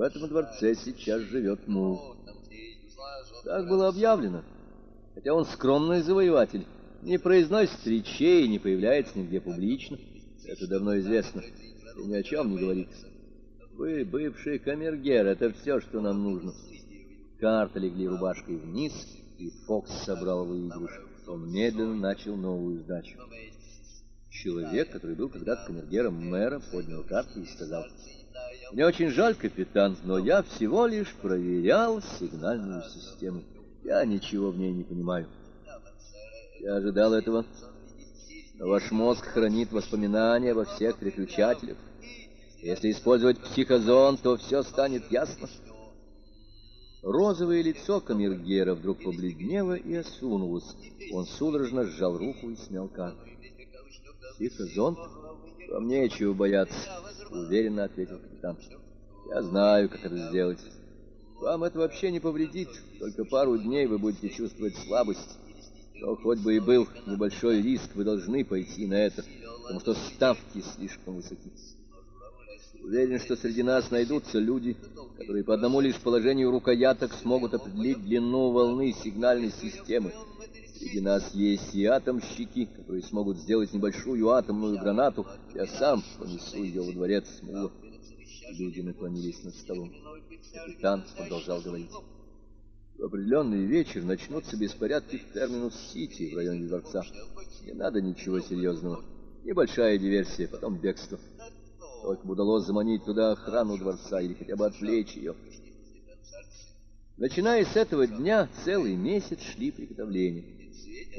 В этом дворце сейчас живет мул. Так было объявлено. Хотя он скромный завоеватель, не произносит речей и не появляется нигде публично. Это давно известно и ни о чем не говорит. Вы бывший камергер, это все, что нам нужно. Карты легли рубашкой вниз, и Фокс собрал выигрыш. Он медленно начал новую сдачу. Человек, который был когда-то камергером мэра, поднял карты и сказал, «Мне очень жаль, капитан, но я всего лишь проверял сигнальную систему. Я ничего в ней не понимаю». Я ожидал этого. Ваш мозг хранит воспоминания во всех переключателях. Если использовать психозон, то все станет ясно. Розовое лицо камергера вдруг побледнело и осунулось. Он судорожно сжал руку и снял карту. «Психозон? Вам нечего бояться», — уверенно ответил капитан. «Я знаю, как это сделать. Вам это вообще не повредит. Только пару дней вы будете чувствовать слабость. Но хоть бы и был небольшой риск, вы должны пойти на это, потому что ставки слишком высоки. Уверен, что среди нас найдутся люди, которые по одному лишь положению рукояток смогут определить длину волны сигнальной системы. Среди нас есть и атомщики, которые смогут сделать небольшую атомную гранату. Я сам понесу ее во дворец Смула. Люди наклонились над столом. Капитан продолжал говорить. В определенный вечер начнутся беспорядки в Терминус-Сити в районе дворца. Не надо ничего серьезного. Небольшая диверсия, потом бегство. Только бы удалось заманить туда охрану дворца или хотя бы отвлечь ее. Начиная с этого дня, целый месяц шли приготовления.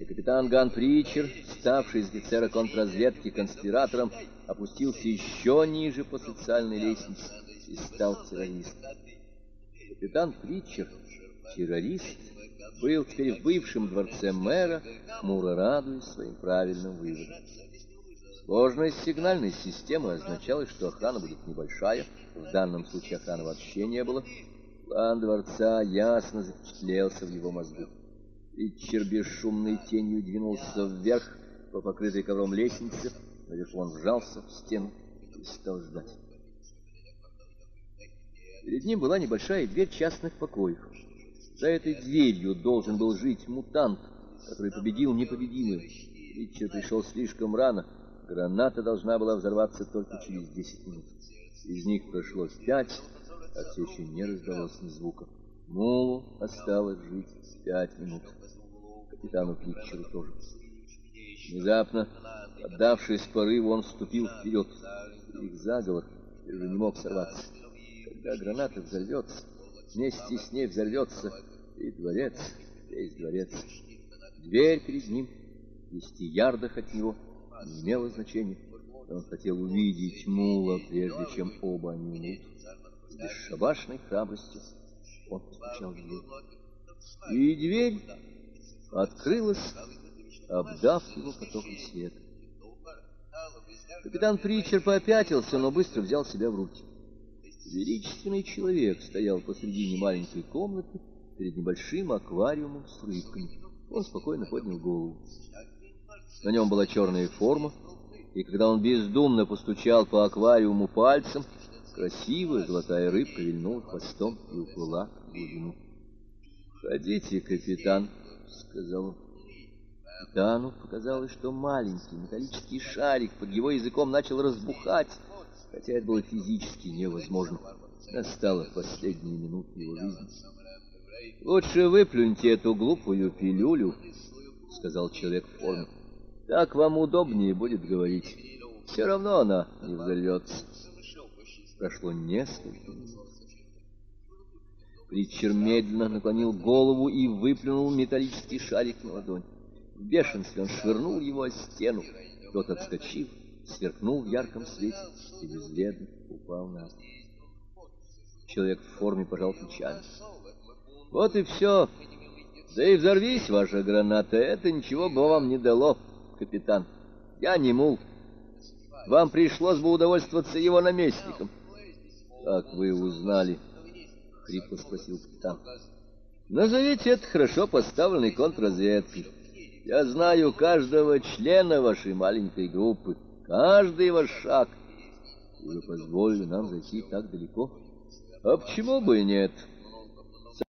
Капитан Ган Притчер, ставший из офицера контрразведки конспиратором, опустился еще ниже по социальной лестнице и стал террористом. Капитан Притчер, террорист, был теперь в бывшем дворце мэра, хмуро радуясь своим правильным выводам. Сложность сигнальной системы означала, что охрана будет небольшая, в данном случае охраны вообще не было. План дворца ясно запечатлелся в его мозгу. Ричард бесшумной тенью двинулся вверх по покрытой ковром лестнице, наверху он вжался в стену и стал ждать. Перед ним была небольшая дверь частных покоев. За этой дверью должен был жить мутант, который победил непобедимых. Ричард пришел слишком рано, Граната должна была взорваться только через 10 минут. Из них прошло пять, а все еще не раздалось ни звука. Мулу осталось жить пять минут. Капитану Клипчеру тоже. Внезапно, отдавшись порыву, он вступил вперед. Их заговор уже не мог сорваться. Когда граната взорвется, вместе с ней взорвется и дворец, весь дворец. Дверь перед ним, десяти ярдах от него — не имело значения. Он хотел увидеть Мула, прежде чем оба они умрут. С бесшабашной храбростью он постучал в дверь. И дверь открылась, обдав его потоком света. Капитан Притчер попятился, но быстро взял себя в руки. Величественный человек стоял посредине маленькой комнаты перед небольшим аквариумом с рыбками. Он спокойно поднял голову. На нем была черная форма, и когда он бездумно постучал по аквариуму пальцем, красивая золотая рыбка вильнула хвостом и уплыла в глубину. «Ходите, капитан», — сказал он. Капитану показалось, что маленький металлический шарик под его языком начал разбухать, хотя это было физически невозможно. Настала последняя минута его жизни. «Лучше выплюньте эту глупую пилюлю», — сказал человек в форме. Так вам удобнее будет говорить. Все равно она не взорвется. Прошло несколько минут. Притчер медленно наклонил голову и выплюнул металлический шарик на ладонь. В бешенстве он швырнул его о стену. Тот, отскочив, сверкнул в ярком свете и безвредно упал на пол. Человек в форме пожал плечами. Вот и все. Да и взорвись ваша граната, это ничего бы вам не дало капитан. Я не мул. Вам пришлось бы удовольствоваться его наместником. Как вы узнали? Хрипло спросил капитан. Назовите это хорошо поставленной контрразведкой. Я знаю каждого члена вашей маленькой группы, каждый ваш шаг. Вы позволили нам зайти так далеко? А почему бы и нет?